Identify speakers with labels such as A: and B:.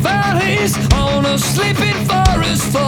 A: valleys on a sleeping forest floor.